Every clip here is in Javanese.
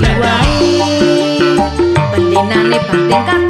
diwai. Bentinane banting kartu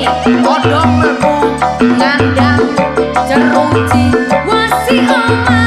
Podong lepuk ngandang Ceruji wasi omah.